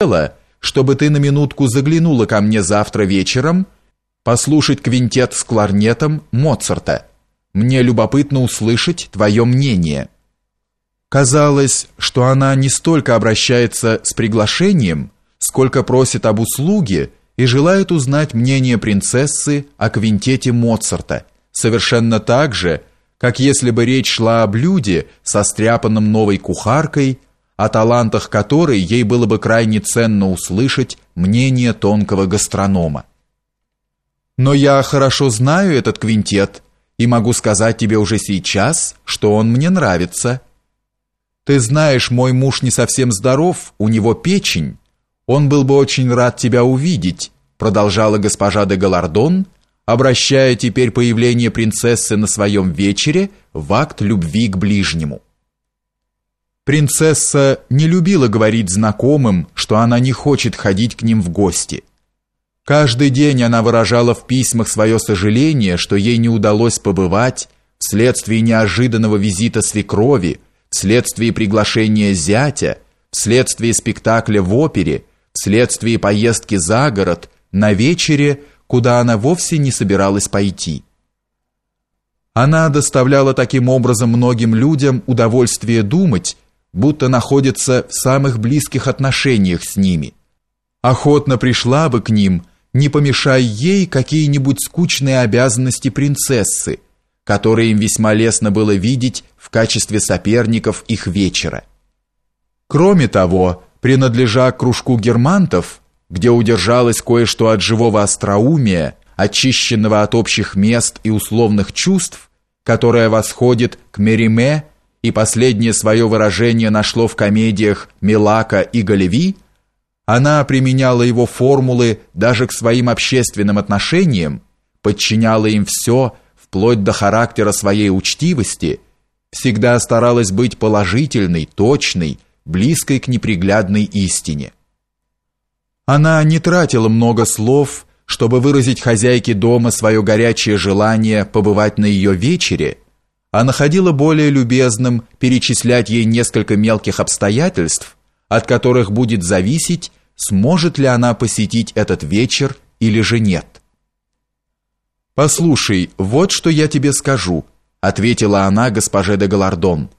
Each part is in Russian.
хотела, чтобы ты на минутку заглянула ко мне завтра вечером послушать квинтет с кларнетом Моцарта. Мне любопытно услышать твое мнение». Казалось, что она не столько обращается с приглашением, сколько просит об услуге и желает узнать мнение принцессы о квинтете Моцарта, совершенно так же, как если бы речь шла о блюде со стряпанным новой кухаркой о талантах которой ей было бы крайне ценно услышать мнение тонкого гастронома. Но я хорошо знаю этот квинтет и могу сказать тебе уже сейчас, что он мне нравится. Ты знаешь, мой муж не совсем здоров, у него печень. Он был бы очень рад тебя увидеть, продолжала госпожа де Галардон, обращая теперь появление принцессы на своем вечере в акт любви к ближнему. Принцесса не любила говорить знакомым, что она не хочет ходить к ним в гости. Каждый день она выражала в письмах свое сожаление, что ей не удалось побывать вследствие неожиданного визита свекрови, вследствие приглашения зятя, вследствие спектакля в опере, вследствие поездки за город, на вечере, куда она вовсе не собиралась пойти. Она доставляла таким образом многим людям удовольствие думать, будто находится в самых близких отношениях с ними. Охотно пришла бы к ним, не помешая ей какие-нибудь скучные обязанности принцессы, которые им весьма лестно было видеть в качестве соперников их вечера. Кроме того, принадлежа к кружку германтов, где удержалось кое-что от живого остроумия, очищенного от общих мест и условных чувств, которое восходит к Мериме и последнее свое выражение нашло в комедиях Милака и Галеви, она применяла его формулы даже к своим общественным отношениям, подчиняла им все, вплоть до характера своей учтивости, всегда старалась быть положительной, точной, близкой к неприглядной истине. Она не тратила много слов, чтобы выразить хозяйке дома свое горячее желание побывать на ее вечере, а находила более любезным перечислять ей несколько мелких обстоятельств, от которых будет зависеть, сможет ли она посетить этот вечер или же нет. «Послушай, вот что я тебе скажу», — ответила она госпоже де Галардон.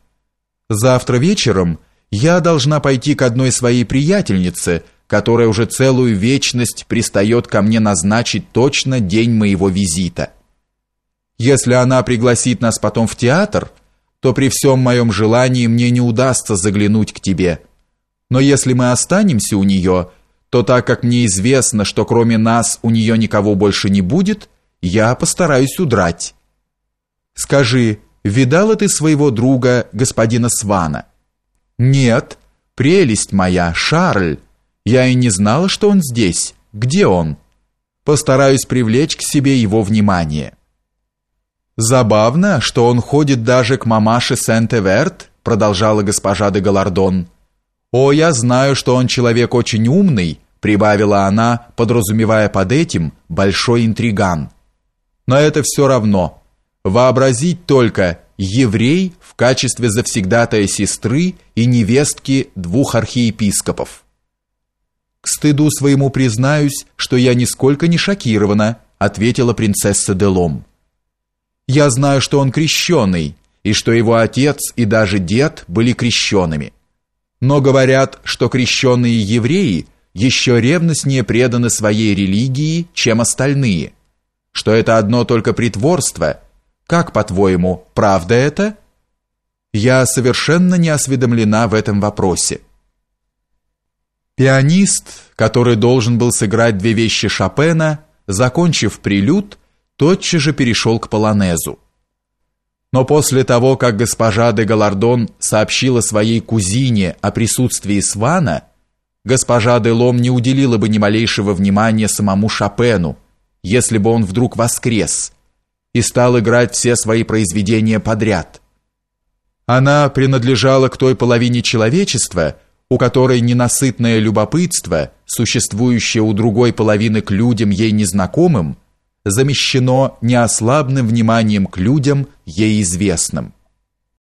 «Завтра вечером я должна пойти к одной своей приятельнице, которая уже целую вечность пристает ко мне назначить точно день моего визита». Если она пригласит нас потом в театр, то при всем моем желании мне не удастся заглянуть к тебе. Но если мы останемся у нее, то так как мне известно, что кроме нас у нее никого больше не будет, я постараюсь удрать. Скажи, видала ты своего друга, господина Свана? Нет, прелесть моя, Шарль. Я и не знала, что он здесь. Где он? Постараюсь привлечь к себе его внимание. Забавно, что он ходит даже к мамаше Сент-Эверт, продолжала госпожа де Галардон. О, я знаю, что он человек очень умный, прибавила она, подразумевая под этим большой интриган. Но это все равно. Вообразить только еврей в качестве завсегдатая сестры и невестки двух архиепископов. К стыду своему признаюсь, что я нисколько не шокирована, ответила принцесса Делом. Я знаю, что он крещеный, и что его отец и даже дед были крещенными. Но говорят, что крещенные евреи еще ревностнее преданы своей религии, чем остальные, что это одно только притворство. Как, по-твоему, правда это? Я совершенно не осведомлена в этом вопросе. Пианист, который должен был сыграть две вещи Шопена, закончив прелюд, тотчас же перешел к полонезу. Но после того, как госпожа де Галардон сообщила своей кузине о присутствии Свана, госпожа де Лом не уделила бы ни малейшего внимания самому Шопену, если бы он вдруг воскрес и стал играть все свои произведения подряд. Она принадлежала к той половине человечества, у которой ненасытное любопытство, существующее у другой половины к людям ей незнакомым, замещено неослабным вниманием к людям ей известным.